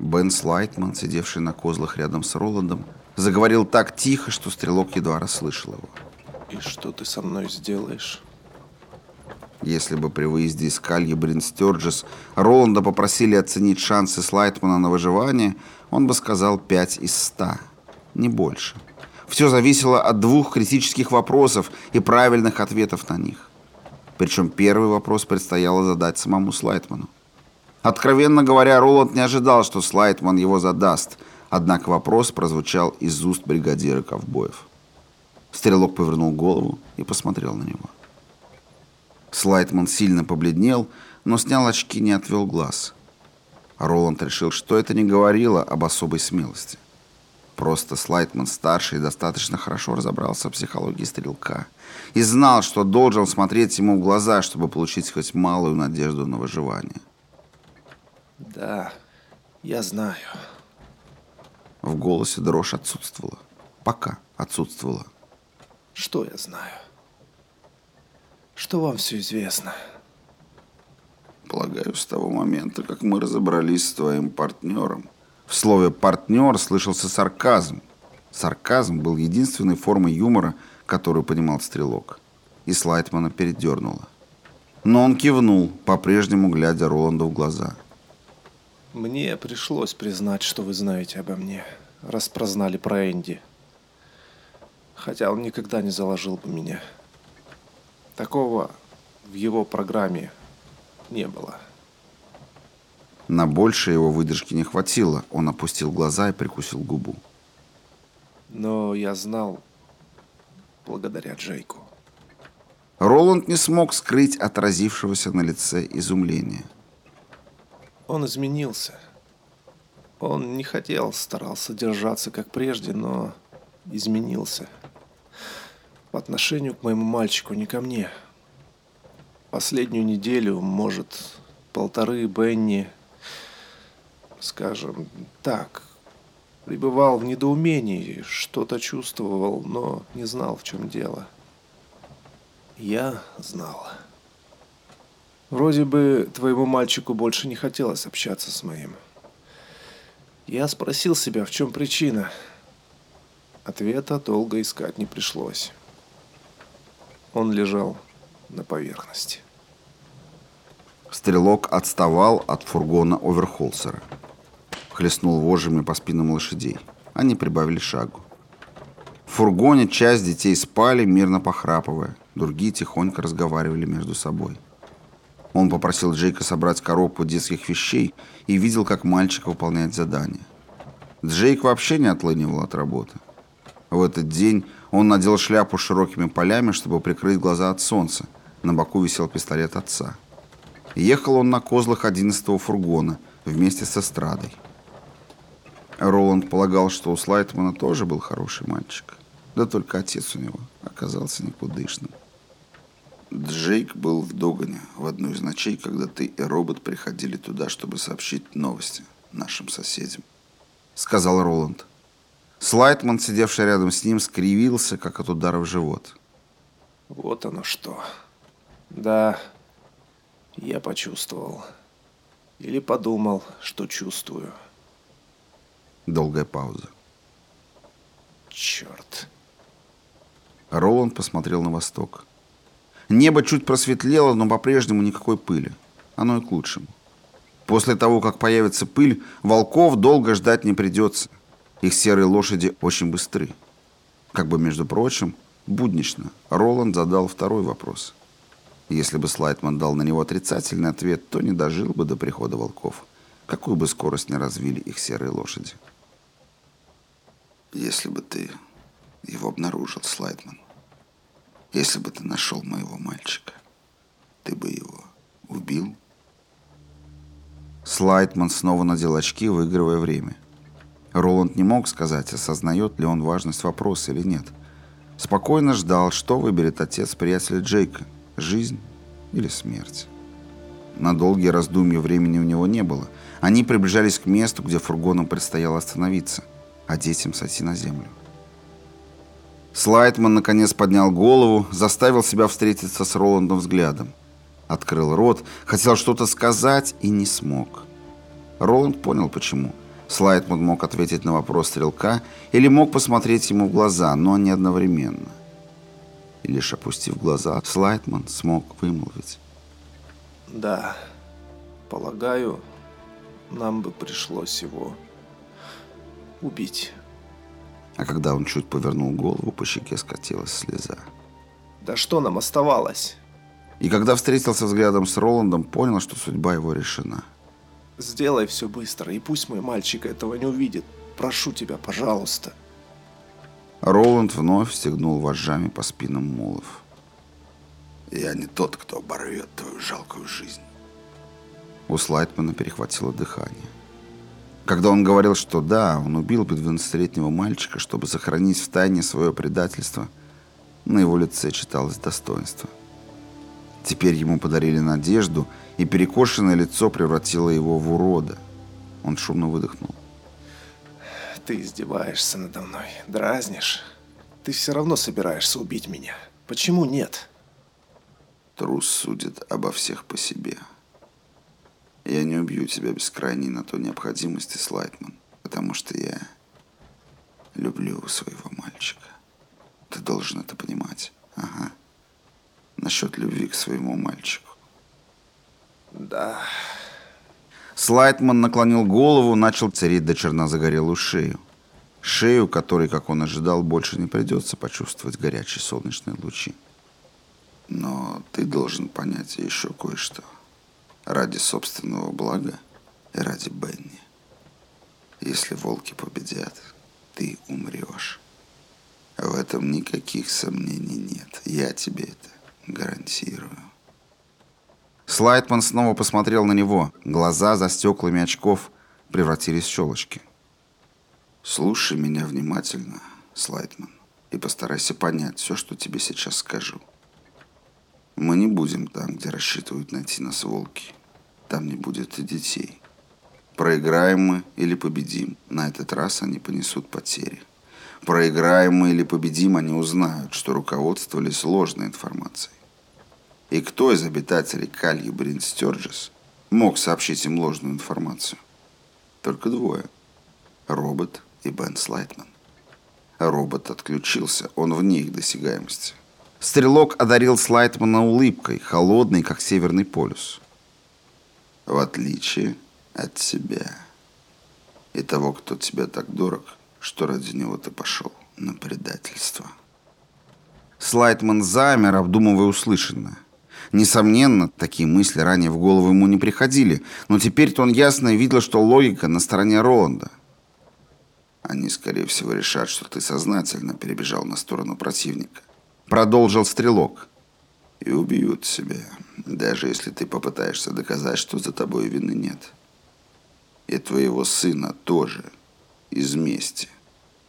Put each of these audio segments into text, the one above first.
Бен Слайтман, сидевший на козлах рядом с Роландом, заговорил так тихо, что стрелок едва расслышал его. «И что ты со мной сделаешь?» Если бы при выезде из Кальи Брин Стерджес Роланда попросили оценить шансы Слайтмана на выживание, он бы сказал 5 из 100, не больше. Все зависело от двух критических вопросов и правильных ответов на них. Причем первый вопрос предстояло задать самому Слайтману. Откровенно говоря, Роланд не ожидал, что Слайтман его задаст, однако вопрос прозвучал из уст бригадира ковбоев. Стрелок повернул голову и посмотрел на него. Слайтман сильно побледнел, но снял очки и не отвел глаз. Роланд решил, что это не говорило об особой смелости. Просто Слайтман-старший достаточно хорошо разобрался в психологии стрелка и знал, что должен смотреть ему в глаза, чтобы получить хоть малую надежду на выживание. «Да, я знаю». В голосе дрожь отсутствовала. Пока отсутствовала. «Что я знаю?» Что вам все известно? Полагаю, с того момента, как мы разобрались с твоим партнером. В слове «партнер» слышался сарказм. Сарказм был единственной формой юмора, которую понимал Стрелок. И Слайтмана передернуло. Но он кивнул, по-прежнему глядя Роланду в глаза. «Мне пришлось признать, что вы знаете обо мне, раз прознали про Энди. Хотя он никогда не заложил бы меня». Такого в его программе не было. На больше его выдержки не хватило. Он опустил глаза и прикусил губу. Но я знал благодаря Джейку. Роланд не смог скрыть отразившегося на лице изумления. Он изменился. Он не хотел, старался держаться как прежде, но изменился. По отношению к моему мальчику, не ко мне. Последнюю неделю, может, полторы Бенни, скажем так, пребывал в недоумении, что-то чувствовал, но не знал, в чем дело. Я знал. Вроде бы твоему мальчику больше не хотелось общаться с моим. Я спросил себя, в чем причина. Ответа долго искать не пришлось. Он лежал на поверхности. Стрелок отставал от фургона Оверхолсера. Хлестнул вожжами по спинам лошадей. Они прибавили шагу. В фургоне часть детей спали, мирно похрапывая. Другие тихонько разговаривали между собой. Он попросил Джейка собрать коробку детских вещей и видел, как мальчик выполняет задание. Джейк вообще не отлынивал от работы. В этот день он надел шляпу с широкими полями, чтобы прикрыть глаза от солнца. На боку висел пистолет отца. Ехал он на козлах одиннадцатого фургона вместе с эстрадой. Роланд полагал, что у Слайтмана тоже был хороший мальчик. Да только отец у него оказался никудышным. Джейк был в Догане в одну из ночей, когда ты и робот приходили туда, чтобы сообщить новости нашим соседям. Сказал Роланд. Слайтман, сидевший рядом с ним, скривился, как от удара в живот. Вот оно что. Да, я почувствовал. Или подумал, что чувствую. Долгая пауза. Черт. Роланд посмотрел на восток. Небо чуть просветлело, но по-прежнему никакой пыли. Оно и к лучшему. После того, как появится пыль, волков долго ждать не придется. Их серые лошади очень быстры. Как бы, между прочим, буднично, Роланд задал второй вопрос. Если бы Слайтман дал на него отрицательный ответ, то не дожил бы до прихода волков. Какую бы скорость не развили их серые лошади. Если бы ты его обнаружил, Слайтман, если бы ты нашел моего мальчика, ты бы его убил? Слайтман снова надел очки, выигрывая время. Роланд не мог сказать, осознает ли он важность вопроса или нет. Спокойно ждал, что выберет отец приятеля Джейка – жизнь или смерть. На долгие раздумья времени у него не было. Они приближались к месту, где фургоном предстояло остановиться, а детям сойти на землю. Слайтман наконец поднял голову, заставил себя встретиться с Роландом взглядом. Открыл рот, хотел что-то сказать и не смог. Роланд понял, почему – Слайтман мог ответить на вопрос стрелка или мог посмотреть ему в глаза, но не одновременно. И лишь опустив глаза, Слайтман смог вымолвить. Да, полагаю, нам бы пришлось его убить. А когда он чуть повернул голову, по щеке скатилась слеза. Да что нам оставалось? И когда встретился взглядом с Роландом, понял, что судьба его решена. Сделай все быстро, и пусть мой мальчик этого не увидит. Прошу тебя, пожалуйста. Роланд вновь стегнул вожжами по спинам мулов. «Я не тот, кто оборвет твою жалкую жизнь». У Слайтмана перехватило дыхание. Когда он говорил, что да, он убил бы 12-летнего мальчика, чтобы сохранить в тайне свое предательство, на его лице читалось достоинство. Теперь ему подарили надежду, и перекошенное лицо превратило его в урода. Он шумно выдохнул. Ты издеваешься надо мной, дразнишь. Ты все равно собираешься убить меня. Почему нет? Трус судит обо всех по себе. Я не убью тебя без крайней на то необходимости, Слайтман, потому что я люблю своего мальчика. Ты должен это понимать. Ага. Насчет любви к своему мальчику. Да. Слайтман наклонил голову, начал царить до черна загорелую шею. Шею, которой, как он ожидал, больше не придется почувствовать горячие солнечные лучи. Но ты должен понять еще кое-что. Ради собственного блага и ради Бенни. Если волки победят, ты умрешь. В этом никаких сомнений нет. Я тебе это гарантирую. Слайтман снова посмотрел на него. Глаза за стеклами очков превратились в щелочки. «Слушай меня внимательно, Слайтман, и постарайся понять все, что тебе сейчас скажу. Мы не будем там, где рассчитывают найти нас волки. Там не будет и детей. Проиграем мы или победим, на этот раз они понесут потери. Проиграем мы или победим, они узнают, что руководствовались ложной информацией. И кто из обитателей Кальи Брин Стерджес мог сообщить им ложную информацию? Только двое. Робот и Бен Слайтман. Робот отключился, он вне их досягаемости. Стрелок одарил Слайтмана улыбкой, холодной, как Северный полюс. В отличие от себя. И того, кто тебе так дорог, что ради него ты пошел на предательство. Слайтман замер, обдумывая услышанное. Несомненно, такие мысли ранее в голову ему не приходили, но теперь-то он ясно видел, что логика на стороне Роланда. Они, скорее всего, решат, что ты сознательно перебежал на сторону противника. Продолжил стрелок. И убьют себя, даже если ты попытаешься доказать, что за тобой вины нет. И твоего сына тоже из мести.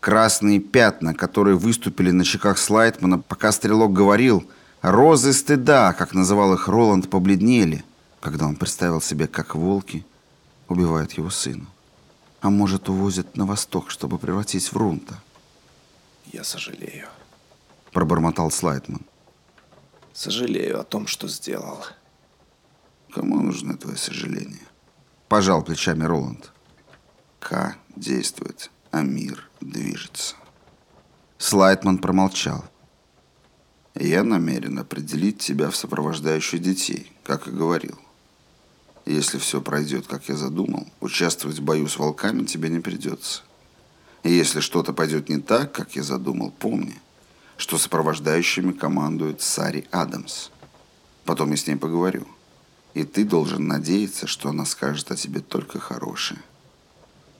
Красные пятна, которые выступили на щеках Слайтмана, пока стрелок говорил – Розы стыда, как называл их Роланд, побледнели, когда он представил себе, как волки убивают его сына. А может, увозят на восток, чтобы превратить в Рунта. Я сожалею. Пробормотал Слайтман. Сожалею о том, что сделал. Кому нужны твои сожаления? Пожал плечами Роланд. К действует, а мир движется. Слайтман промолчал. Я намерен определить тебя в сопровождающих детей, как и говорил. Если все пройдет, как я задумал, участвовать в бою с волками тебе не придется. И если что-то пойдет не так, как я задумал, помни, что сопровождающими командует Сари Адамс. Потом я с ней поговорю. И ты должен надеяться, что она скажет о тебе только хорошее.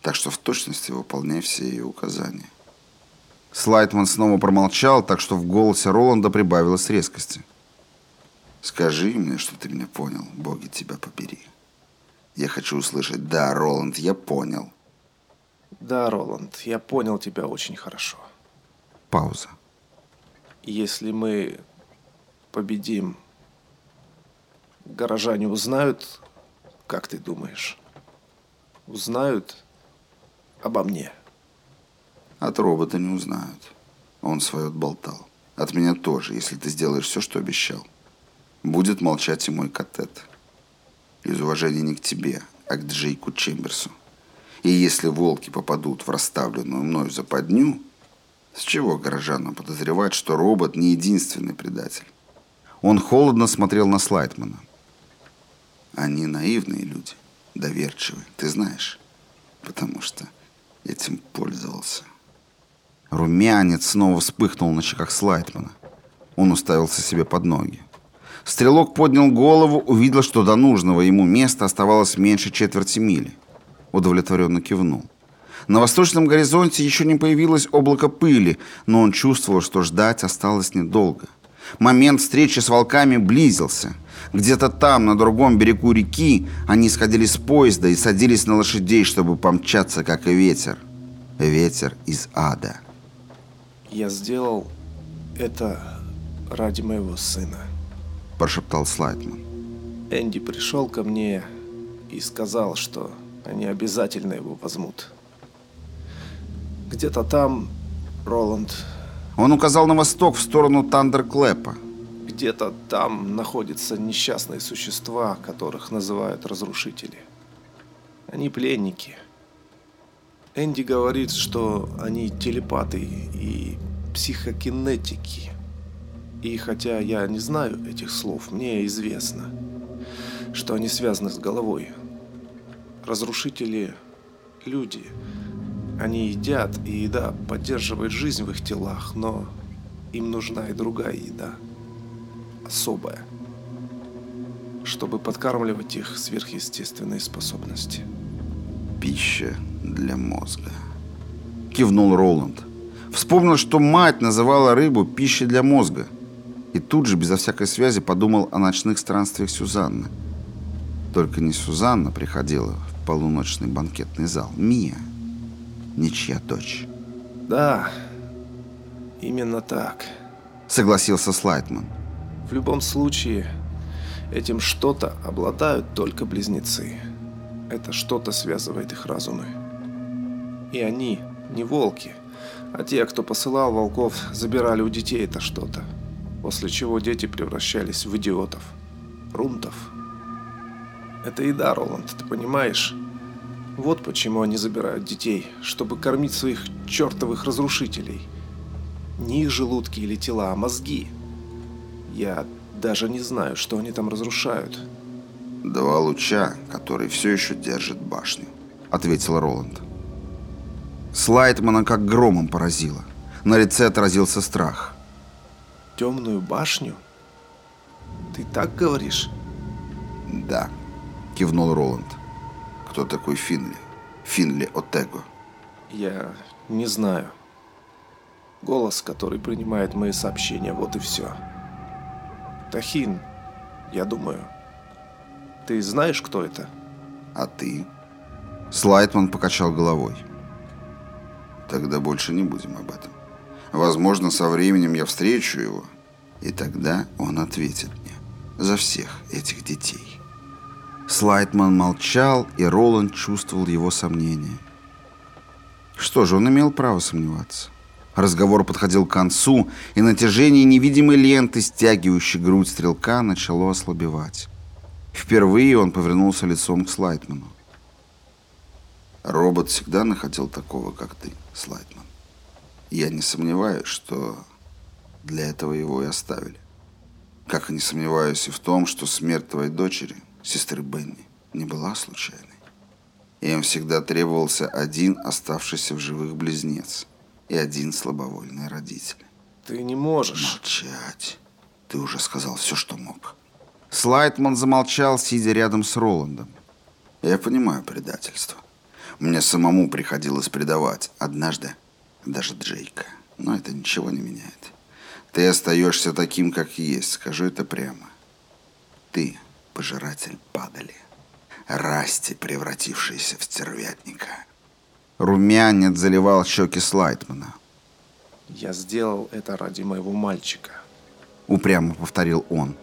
Так что в точности выполняй все ее указания. Слайтман снова промолчал, так что в голосе Роланда прибавилось резкости. «Скажи мне, что ты меня понял, боги тебя побери. Я хочу услышать «Да, Роланд, я понял». «Да, Роланд, я понял тебя очень хорошо». Пауза. «Если мы победим, горожане узнают, как ты думаешь, узнают обо мне». От робота не узнают. Он свое отболтал. От меня тоже, если ты сделаешь все, что обещал. Будет молчать и мой катет. Из уважения не к тебе, а к Джейку Чемберсу. И если волки попадут в расставленную мною западню, с чего горожанам подозревать, что робот не единственный предатель? Он холодно смотрел на Слайтмана. Они наивные люди, доверчивые, ты знаешь, потому что этим пользовался. Румянец снова вспыхнул на щеках Слайтмана. Он уставился себе под ноги. Стрелок поднял голову, увидел, что до нужного ему места оставалось меньше четверти мили. Удовлетворенно кивнул. На восточном горизонте еще не появилось облако пыли, но он чувствовал, что ждать осталось недолго. Момент встречи с волками близился. Где-то там, на другом берегу реки, они сходили с поезда и садились на лошадей, чтобы помчаться, как и ветер. Ветер из ада. Я сделал это ради моего сына. Прошептал Слайтман. Энди пришел ко мне и сказал, что они обязательно его возьмут. Где-то там Роланд он указал на восток в сторону Тандерклэпа. Где-то там находятся несчастные существа, которых называют разрушители. Они пленники. Энди говорит, что они телепаты и психокинетики. И хотя я не знаю этих слов, мне известно, что они связаны с головой. Разрушители – люди – они едят, и еда поддерживает жизнь в их телах, но им нужна и другая еда. Особая. Чтобы подкармливать их сверхъестественные способности. Пища для мозга. Кивнул Роланд. Вспомнил, что мать называла рыбу пищей для мозга. И тут же, безо всякой связи, подумал о ночных странствиях Сюзанны. Только не Сюзанна приходила в полуночный банкетный зал. Мия ничья дочь. Да, именно так. Согласился Слайтман. В любом случае, этим что-то обладают только близнецы. Это что-то связывает их разумы. И они не волки, а те, кто посылал волков, забирали у детей это что-то. После чего дети превращались в идиотов. Рунтов. Это еда, Роланд, ты понимаешь? Вот почему они забирают детей, чтобы кормить своих чертовых разрушителей. Не их желудки или тела, а мозги. Я даже не знаю, что они там разрушают. «Два луча, которые все еще держат башню», — ответил Роланд. Слайтмана как громом поразило. На лице отразился страх. «Темную башню? Ты так говоришь?» «Да», — кивнул Роланд кто такой Финли. Финли Отего. Я не знаю. Голос, который принимает мои сообщения, вот и все. Тахин, я думаю. Ты знаешь, кто это? А ты? Слайтман покачал головой. Тогда больше не будем об этом. Возможно, со временем я встречу его, и тогда он ответит мне за всех этих детей. Слайтман молчал, и Роланд чувствовал его сомнения. Что же, он имел право сомневаться. Разговор подходил к концу, и натяжение невидимой ленты, стягивающей грудь стрелка, начало ослабевать. Впервые он повернулся лицом к Слайтману. Робот всегда находил такого, как ты, Слайтман. Я не сомневаюсь, что для этого его и оставили. Как и не сомневаюсь и в том, что смерть твоей дочери сестры Бенни не была случайной. Им всегда требовался один оставшийся в живых близнец и один слабовольный родитель. Ты не можешь. Молчать. Ты уже сказал все, что мог. Слайтман замолчал, сидя рядом с Роландом. Я понимаю предательство. Мне самому приходилось предавать. Однажды даже Джейка. Но это ничего не меняет. Ты остаешься таким, как есть. Скажу это прямо. Ты пожиратель падали. Расти, превратившийся в стервятника. Румянец заливал щеки Слайтмана. «Я сделал это ради моего мальчика», — упрямо повторил он.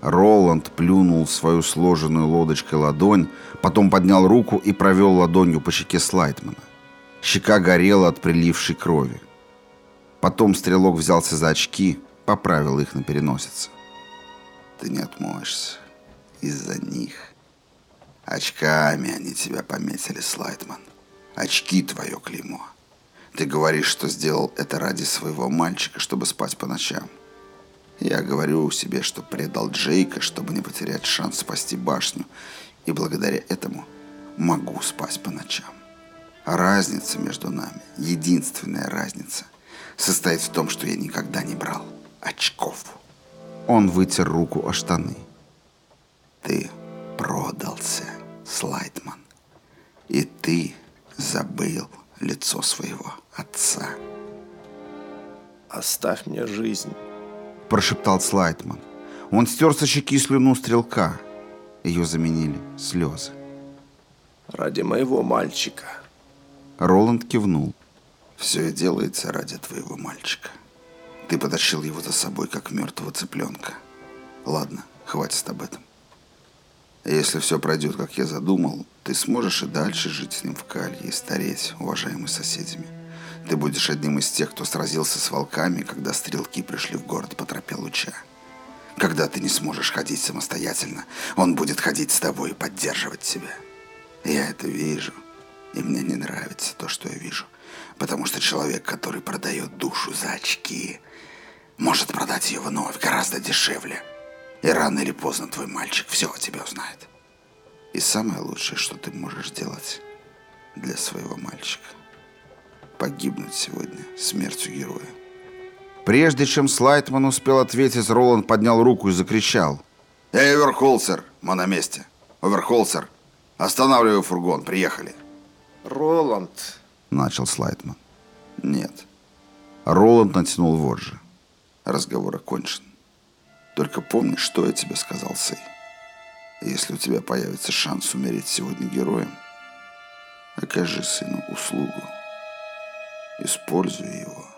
Роланд плюнул свою сложенную лодочкой ладонь, потом поднял руку и провел ладонью по щеке Слайтмана. Щека горела от прилившей крови. Потом стрелок взялся за очки, поправил их на переносице. «Ты не отмоешься из-за них. Очками они тебя пометили, Слайтман. Очки твое клеймо. Ты говоришь, что сделал это ради своего мальчика, чтобы спать по ночам. Я говорю себе, что предал Джейка, чтобы не потерять шанс спасти башню, и благодаря этому могу спать по ночам. Разница между нами, единственная разница, состоит в том, что я никогда не брал очков. Он вытер руку о штаны. Ты продался, Слайтман. И ты забыл лицо своего отца. «Оставь мне жизнь», – прошептал Слайтман. Он стер со щеки слюну стрелка. Ее заменили слезы. «Ради моего мальчика». Роланд кивнул. «Все и делается ради твоего мальчика. Ты потащил его за собой, как мертвого цыпленка. Ладно, хватит об этом. Если все пройдет, как я задумал, ты сможешь и дальше жить с ним в калье и стареть, уважаемые соседями. Ты будешь одним из тех, кто сразился с волками, когда стрелки пришли в город по тропе луча. Когда ты не сможешь ходить самостоятельно, он будет ходить с тобой и поддерживать тебя. Я это вижу, и мне не нравится то, что я вижу. Потому что человек, который продает душу за очки, может продать ее вновь гораздо дешевле. И рано или поздно твой мальчик все о тебе узнает. И самое лучшее, что ты можешь сделать для своего мальчика. Погибнуть сегодня смертью героя. Прежде чем Слайтман успел ответить, Роланд поднял руку и закричал. «Эй, Оверхолсер, мы на месте. Оверхолсер, останавливай фургон, приехали». «Роланд», — начал Слайтман. «Нет». Роланд натянул вожжи. Разговор окончен. Только помни, что я тебе сказал, Сэй. Если у тебя появится шанс умереть сегодня героем, окажи сыну услугу. Используй его.